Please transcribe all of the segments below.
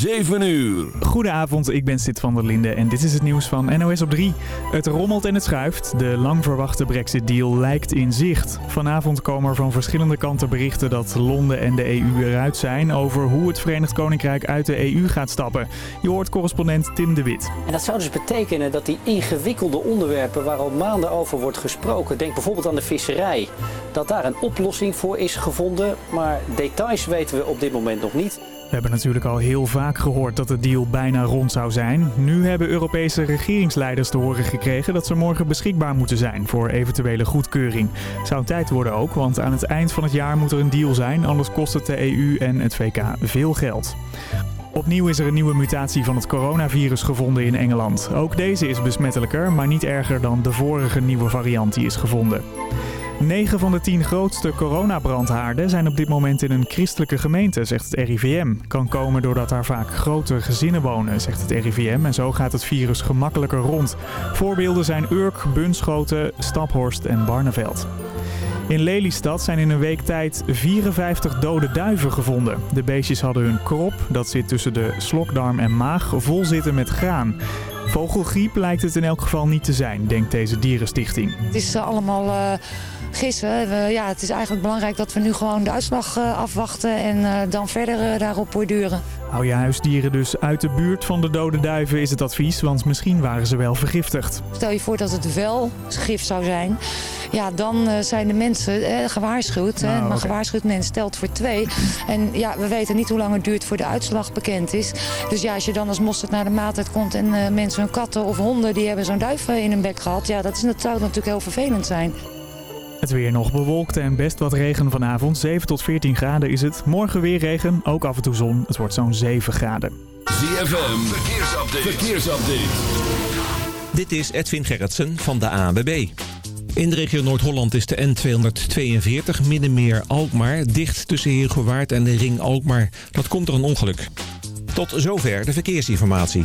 7 uur. Goedenavond, ik ben Sid van der Linde en dit is het nieuws van NOS op 3. Het rommelt en het schuift. De lang verwachte Brexit-deal lijkt in zicht. Vanavond komen er van verschillende kanten berichten dat Londen en de EU eruit zijn... over hoe het Verenigd Koninkrijk uit de EU gaat stappen. Je hoort correspondent Tim de Wit. En dat zou dus betekenen dat die ingewikkelde onderwerpen waar al maanden over wordt gesproken... denk bijvoorbeeld aan de visserij, dat daar een oplossing voor is gevonden. Maar details weten we op dit moment nog niet. We hebben natuurlijk al heel vaak gehoord dat de deal bijna rond zou zijn. Nu hebben Europese regeringsleiders te horen gekregen dat ze morgen beschikbaar moeten zijn voor eventuele goedkeuring. Zou tijd worden ook, want aan het eind van het jaar moet er een deal zijn, anders kost het de EU en het VK veel geld. Opnieuw is er een nieuwe mutatie van het coronavirus gevonden in Engeland. Ook deze is besmettelijker, maar niet erger dan de vorige nieuwe variant die is gevonden. 9 van de 10 grootste coronabrandhaarden zijn op dit moment in een christelijke gemeente, zegt het RIVM. Kan komen doordat daar vaak grote gezinnen wonen, zegt het RIVM. En zo gaat het virus gemakkelijker rond. Voorbeelden zijn Urk, Bunschoten, Staphorst en Barneveld. In Lelystad zijn in een week tijd 54 dode duiven gevonden. De beestjes hadden hun krop, dat zit tussen de slokdarm en maag, vol zitten met graan. Vogelgriep lijkt het in elk geval niet te zijn, denkt deze dierenstichting. Het is uh, allemaal uh, gissen. We, ja, het is eigenlijk belangrijk dat we nu gewoon de uitslag uh, afwachten en dan verder daarop borduren. Hou je huisdieren dus uit de buurt van de dode duiven is het advies, want misschien waren ze wel vergiftigd. Stel je voor dat het wel gif zou zijn. Ja, dan zijn de mensen eh, gewaarschuwd. Nou, hè? Maar oké. gewaarschuwd mens stelt voor twee. En ja, we weten niet hoe lang het duurt voor de uitslag bekend is. Dus ja, als je dan als mosterd naar de maaltijd komt en uh, mensen hun katten of honden die hebben zo'n duif in hun bek gehad. Ja, dat, is, dat zou natuurlijk heel vervelend zijn. Het weer nog bewolkt en best wat regen vanavond. 7 tot 14 graden is het. Morgen weer regen, ook af en toe zon. Het wordt zo'n 7 graden. ZFM, verkeersupdate. verkeersupdate. Dit is Edwin Gerritsen van de ANWB. In de regio Noord-Holland is de N242 Middenmeer Alkmaar dicht tussen Heergewaard en de Ring Alkmaar. Dat komt door een ongeluk. Tot zover de verkeersinformatie.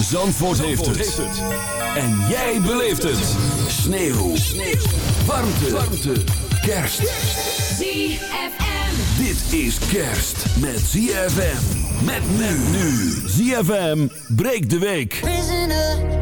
Zandvoort, heeft, het. En jij beleeft het. Sneeuw. Sneeuw. Warmte. Warmte. Kerst. ZFM. Dit is kerst met ZFM. Met men nu. ZFM breekt de week. Prisoner, prisoner,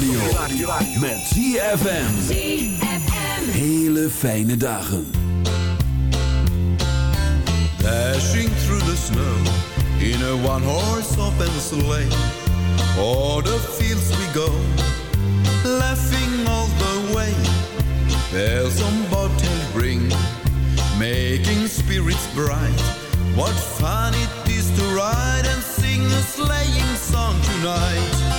radio. Met ZFM. Hele fijne dagen. Dashing through the snow. In a one horse open sleigh. O'er the fields we go. Laughing all the way. Bells on bobtail ring. Making spirits bright. What fun it is to ride and sing a sleighing song tonight.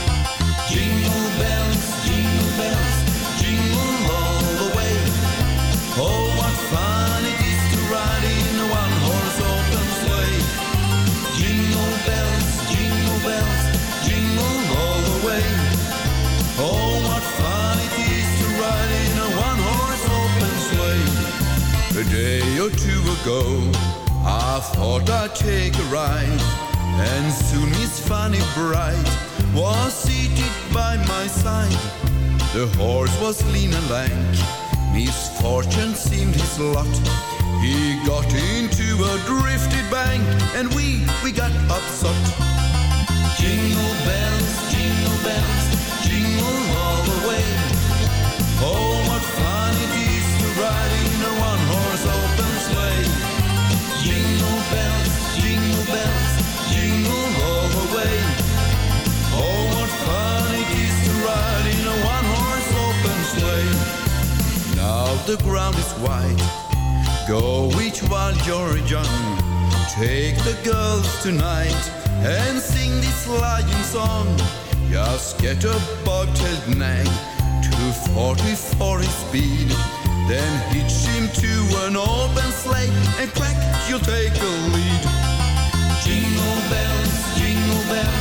Or two ago, I thought I'd take a ride. And soon Miss Fanny Bright was seated by my side. The horse was lean and lank, misfortune seemed his lot. He got into a drifted bank, and we, we got upset. Jingle bells, jingle bells, jingle all the way. Oh, bells, jingle all the way. Oh, what fun it is to ride in a one-horse open sleigh. Now the ground is white. Go each while you're young. Take the girls tonight and sing this lying song. Just get a bobtailed nag to 40 for his speed. Then hitch him to an open sleigh and crack, you'll take the lead. Jingle bells, jingle bells,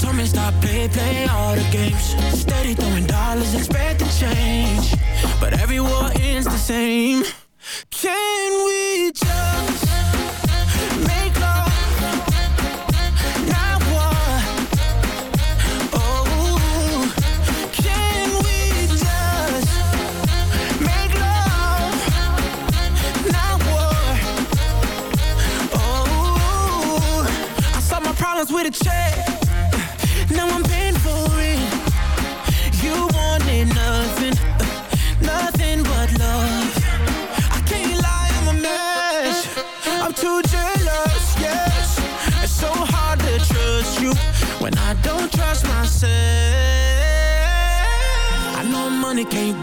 Told me stop play, play all the games. Steady throwing dollars, expecting change. But every war ends the same. Can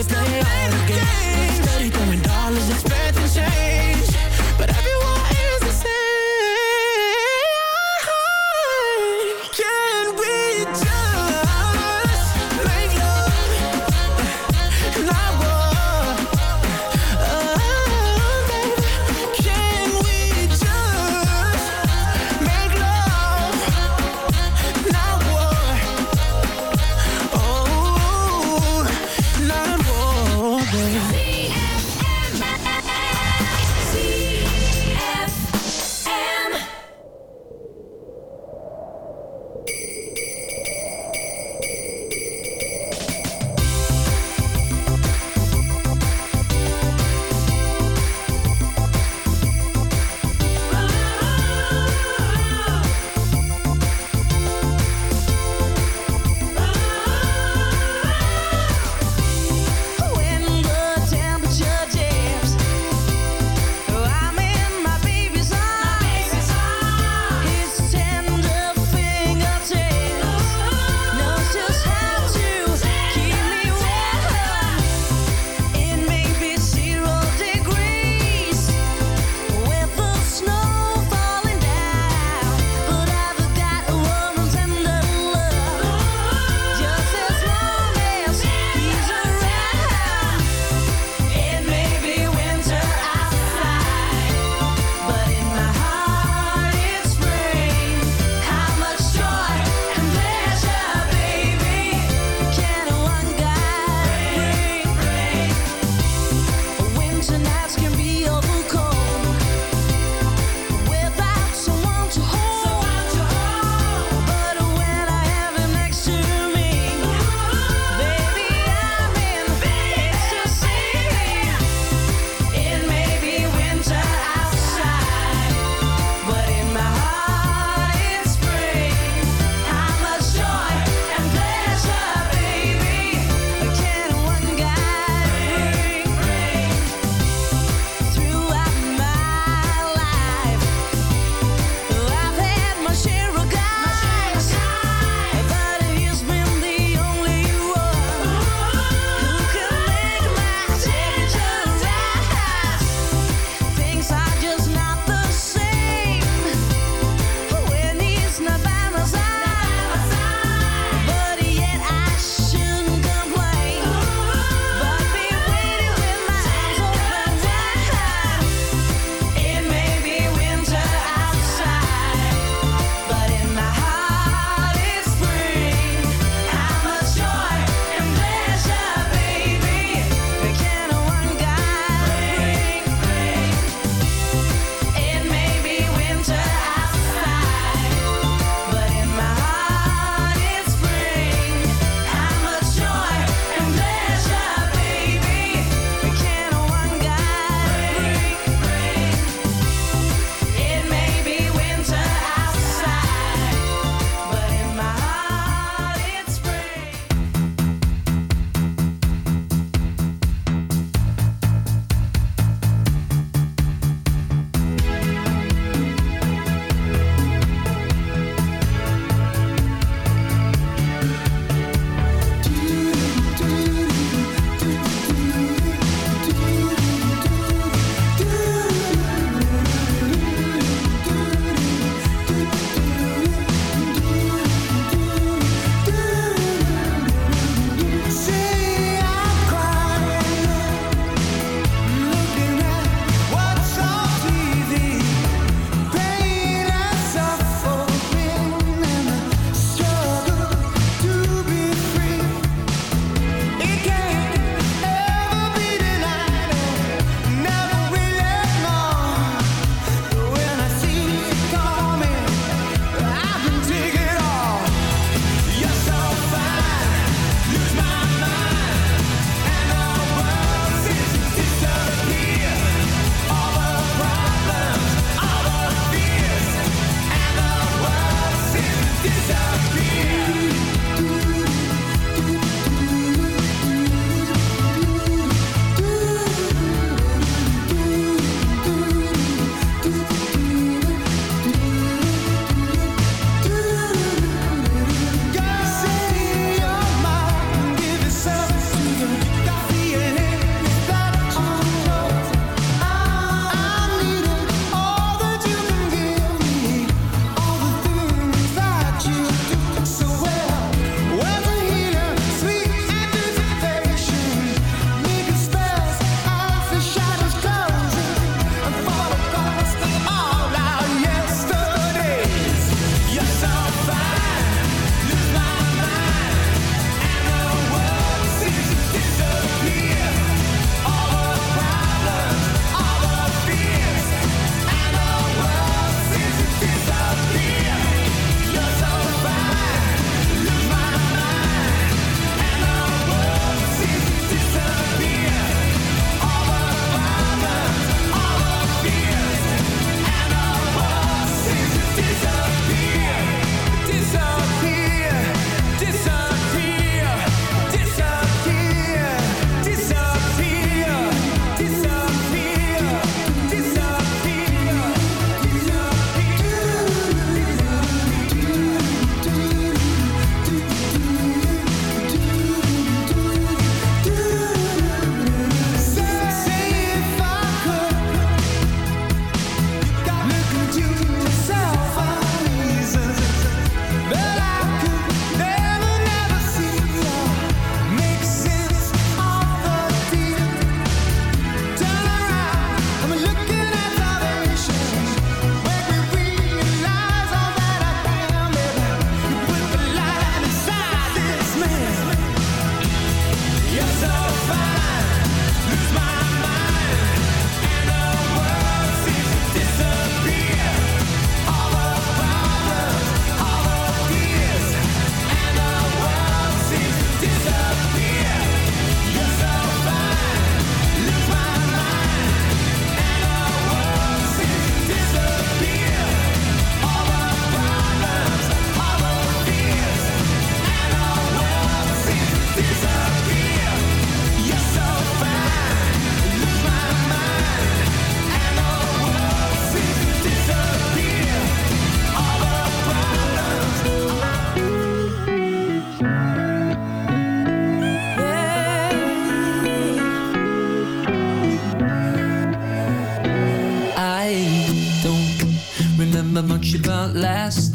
Me stop, play, play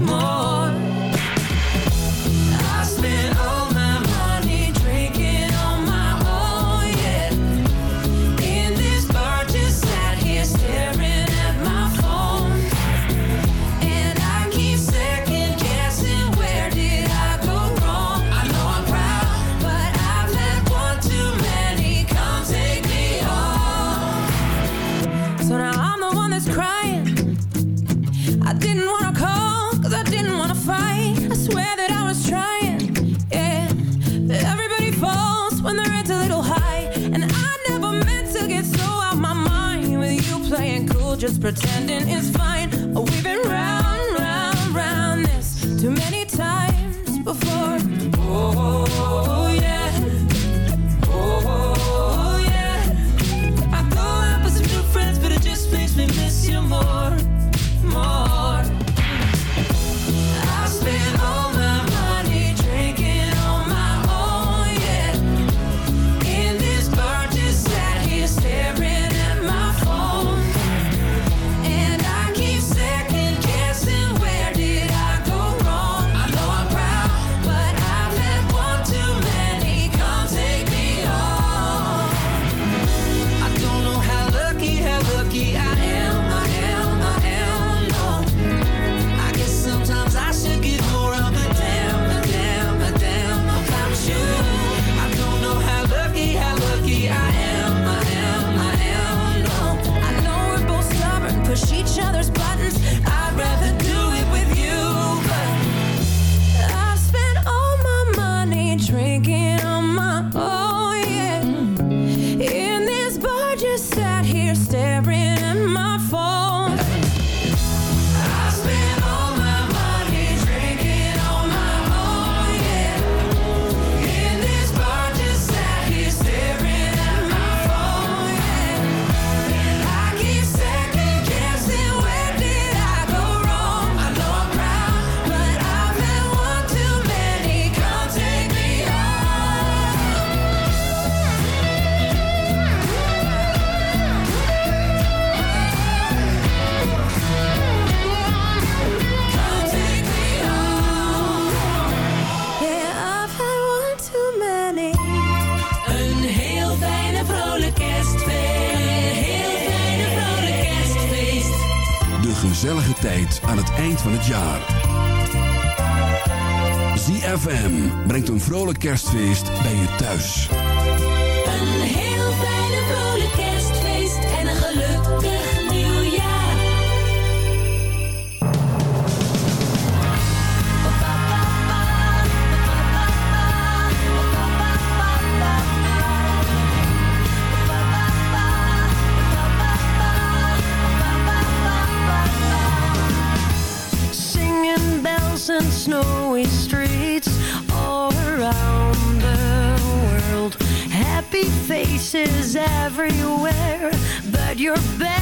more. pretending is fine. kerstfeest bij je thuis. Een heel fijne vrolijk kerstfeest en een gelukkig nieuwjaar. Singing bells and snow faces everywhere, but you're better.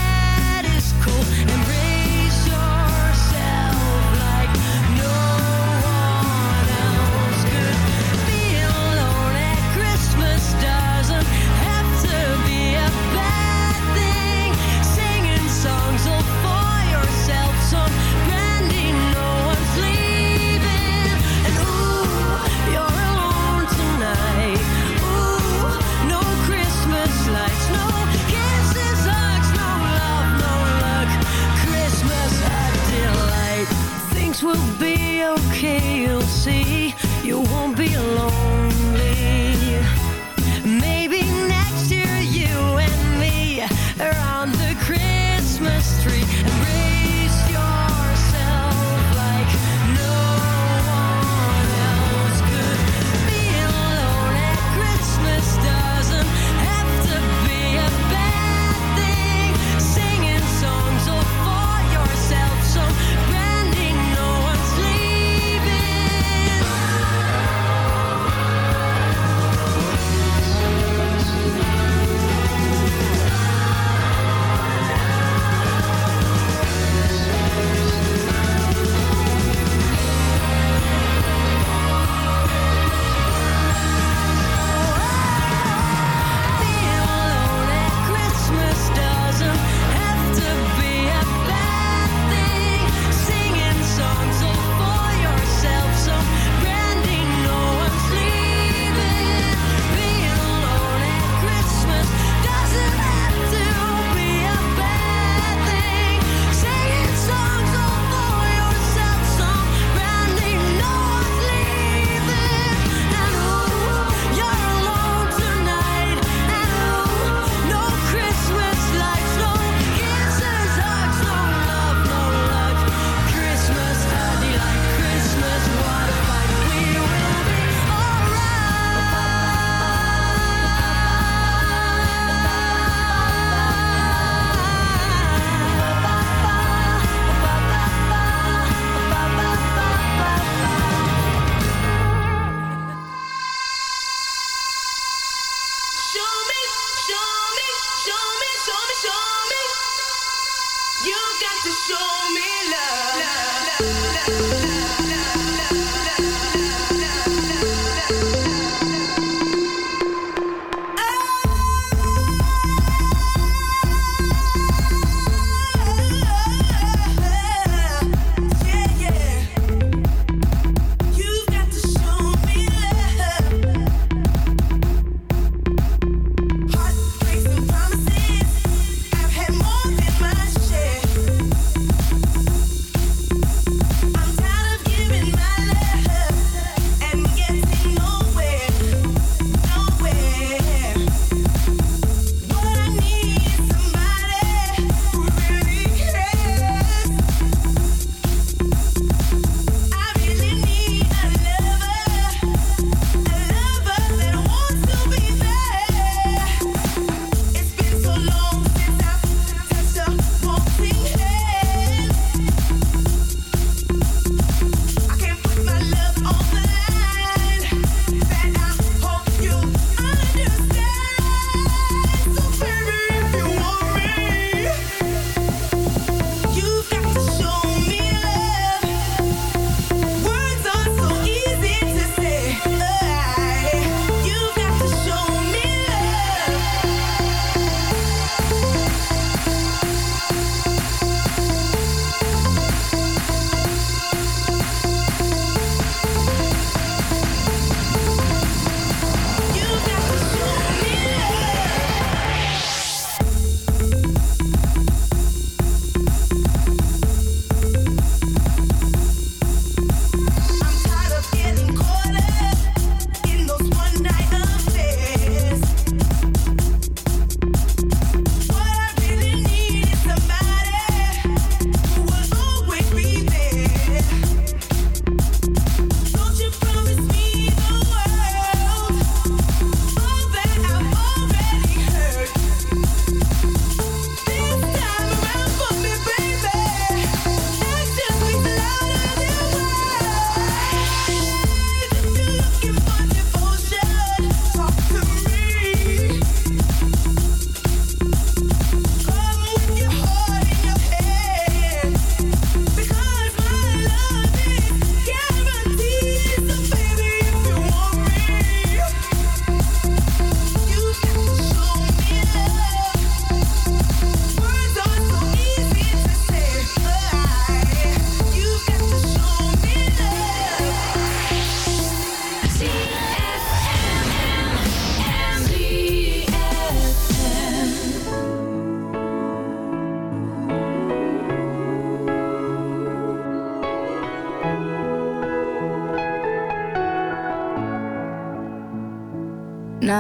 things will be okay, you'll see. You won't be alone.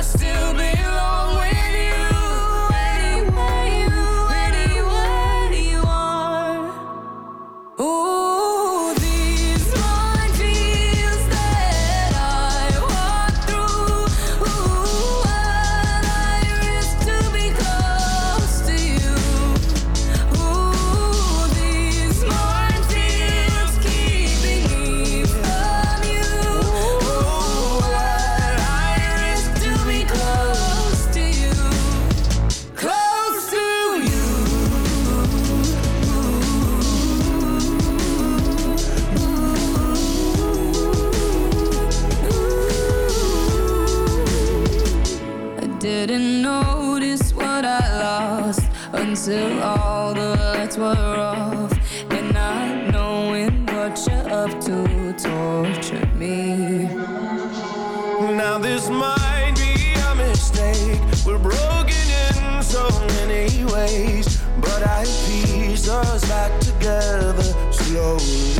I still believe us back together slowly.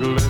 single